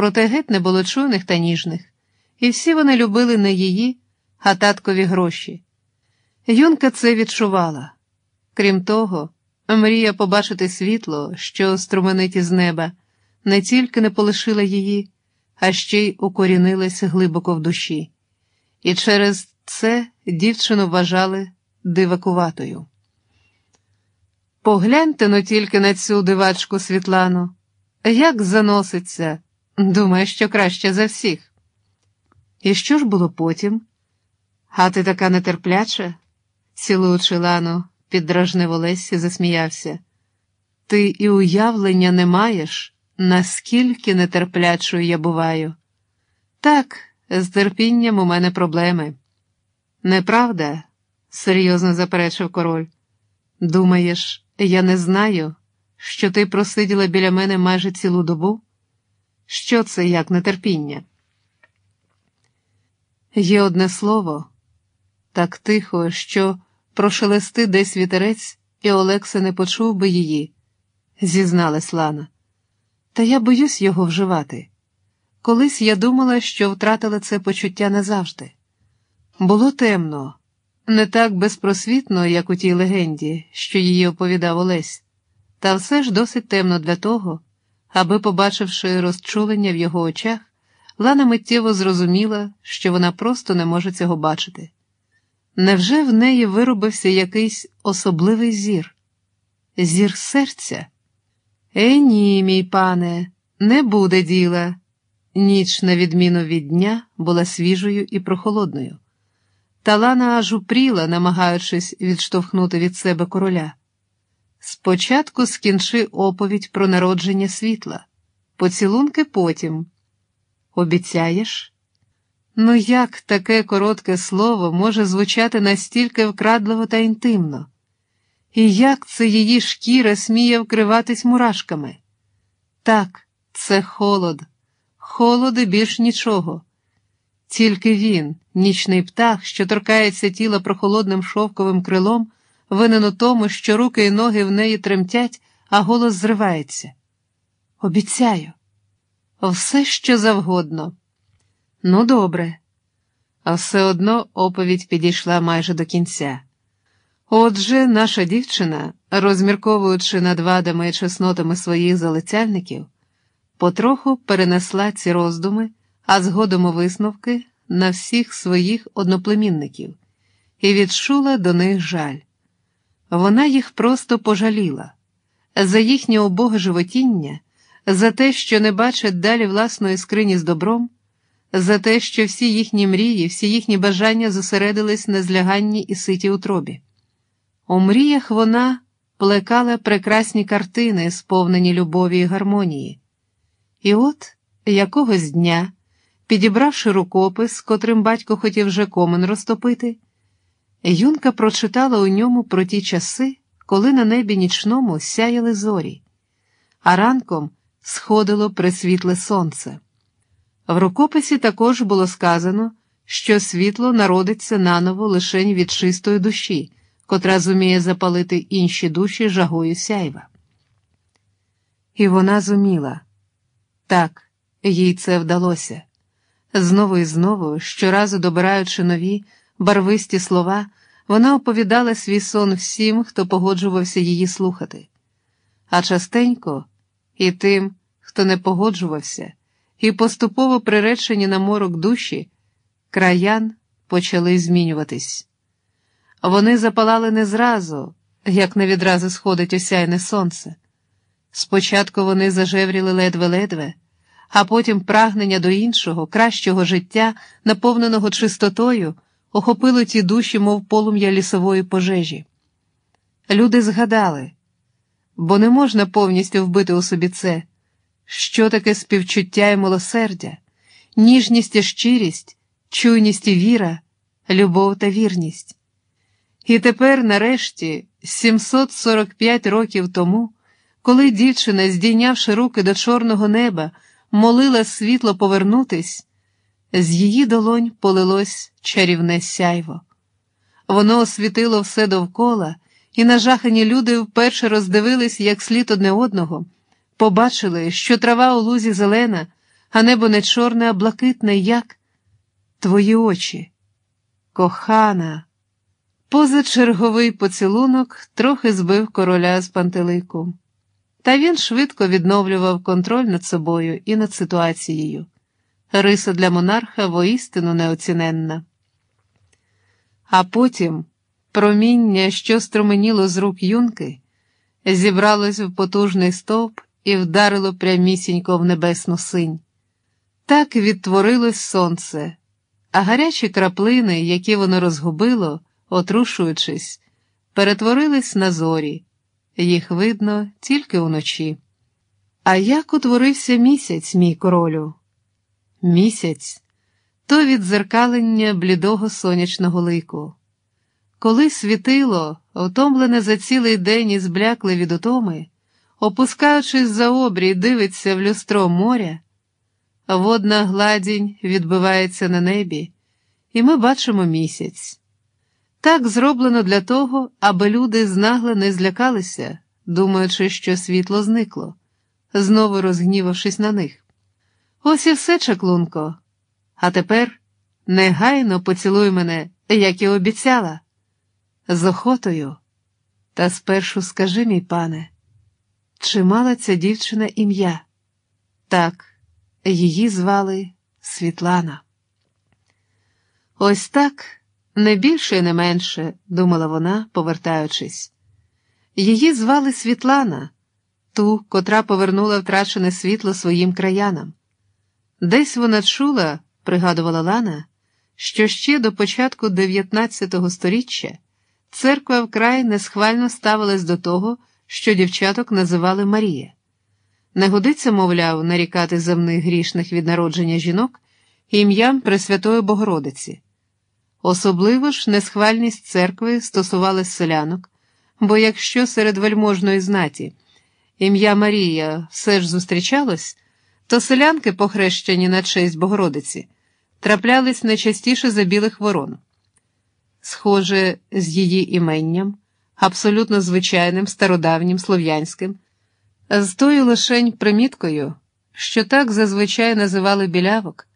проте геть не було чуйних та ніжних, і всі вони любили не її, а таткові гроші. Юнка це відчувала. Крім того, мрія побачити світло, що струменить із неба, не тільки не полишила її, а ще й укорінилась глибоко в душі, і через це дівчину вважали дивакуватою. Погляньте но тільки на цю дивачку Світлану, як заноситься, думає, що краще за всіх. І що ж було потім? А ти така нетерпляча? цілуючи Лану, піддражнив Олесь і засміявся. Ти і уявлення не маєш, наскільки нетерплячою я буваю. Так, з терпінням у мене проблеми. Неправда? серйозно заперечив король. Думаєш, я не знаю, що ти просиділа біля мене майже цілу добу? Що це як нетерпіння? Є одне слово так тихо, що прошелести десь вітерець, і Олекса не почув би її, зізналась Лана. Та я боюсь його вживати. Колись я думала, що втратила це почуття назавжди. Було темно, не так безпросвітно, як у тій легенді, що її оповідав Олесь, та все ж досить темно для того, аби, побачивши розчулення в його очах, Лана миттєво зрозуміла, що вона просто не може цього бачити. Невже в неї виробився якийсь особливий зір? Зір серця? Е, ні, мій пане, не буде діла. Ніч, на відміну від дня, була свіжою і прохолодною. Талана аж упріла, намагаючись відштовхнути від себе короля. Спочатку скінчи оповідь про народження світла, поцілунки потім. Обіцяєш? Ну, як таке коротке слово може звучати настільки вкрадливо та інтимно? І як це її шкіра сміє вкриватись мурашками? Так, це холод, холод і більш нічого. Тільки він, нічний птах, що торкається тіла прохолодним шовковим крилом, винен у тому, що руки і ноги в неї тремтять, а голос зривається. Обіцяю, все що завгодно. Ну, добре. А все одно оповідь підійшла майже до кінця. Отже, наша дівчина, розмірковуючи над вадами і чеснотами своїх залицяльників, потроху перенесла ці роздуми, а згодом у висновки на всіх своїх одноплемінників і відчула до них жаль. Вона їх просто пожаліла за їхнє убоге животіння, за те, що не бачать далі власної скрині з добром за те, що всі їхні мрії, всі їхні бажання зосередились на зляганні і ситі утробі. У мріях вона плекала прекрасні картини, сповнені любові і гармонії. І от якогось дня, підібравши рукопис, котрим батько хотів вже комен розтопити, Юнка прочитала у ньому про ті часи, коли на небі нічному сяяли зорі, а ранком сходило пресвітле сонце. В рукописі також було сказано, що світло народиться наново лише від чистої душі, котра зуміє запалити інші душі жагою сяйва. І вона зуміла так, їй це вдалося. Знову і знову, щоразу добираючи нові, барвисті слова, вона оповідала свій сон всім, хто погоджувався її слухати, а частенько і тим, хто не погоджувався і поступово приречені на морок душі, краян почали змінюватись. Вони запалали не зразу, як не відразу сходить осяйне сонце. Спочатку вони зажевріли ледве-ледве, а потім прагнення до іншого, кращого життя, наповненого чистотою, охопило ті душі, мов полум'я лісової пожежі. Люди згадали, бо не можна повністю вбити у собі це. Що таке співчуття і милосердя, ніжність і щирість, чуйність і віра, любов та вірність? І тепер, нарешті, 745 років тому, коли дівчина, здійнявши руки до чорного неба, молила світло повернутись, з її долонь полилось чарівне сяйво. Воно освітило все довкола, і нажахані люди вперше роздивились як слід одне одного побачили, що трава у лузі зелена, а небо не чорне, а блакитне, як твої очі. Кохана. Позачерговий поцілунок трохи збив короля з пантелику. Та він швидко відновлював контроль над собою і над ситуацією. Риса для монарха воістину неоціненна. А потім проміння, що струменіло з рук юнки, зібралось в потужний стовп і вдарило прямісінько в небесну синь. Так відтворилось сонце, а гарячі краплини, які воно розгубило, отрушуючись, перетворились на зорі, їх видно тільки уночі. А як утворився місяць, мій королю? Місяць то відзеркалення блідого сонячного лику. Коли світило, втомлене за цілий день і зблякле від утоми, опускаючись за обрій, дивиться в люстро моря, водна гладінь відбивається на небі, і ми бачимо місяць. Так зроблено для того, аби люди знагли не злякалися, думаючи, що світло зникло, знову розгнівавшись на них. Ось і все, чаклунко. А тепер негайно поцілуй мене, як і обіцяла, з охотою. Та спершу скажи, мій пане, чи мала ця дівчина ім'я? Так, її звали Світлана. Ось так, не більше і не менше, думала вона, повертаючись. Її звали Світлана, ту, котра повернула втрачене світло своїм краянам. Десь вона чула, пригадувала Лана, що ще до початку 19 століття церква вкрай несхвально ставилась до того, що дівчаток називали Марія. Не годиться, мовляв, нарікати земних грішних від народження жінок ім'ям Пресвятої Богородиці. Особливо ж несхвальність церкви стосувалась селянок, бо якщо серед вельможної знаті ім'я Марія все ж зустрічалось, то селянки, похрещені на честь Богородиці, траплялись найчастіше за білих ворон. Схоже, з її іменням, абсолютно звичайним, стародавнім слов'янським, з тою лишень приміткою, що так зазвичай називали білявок.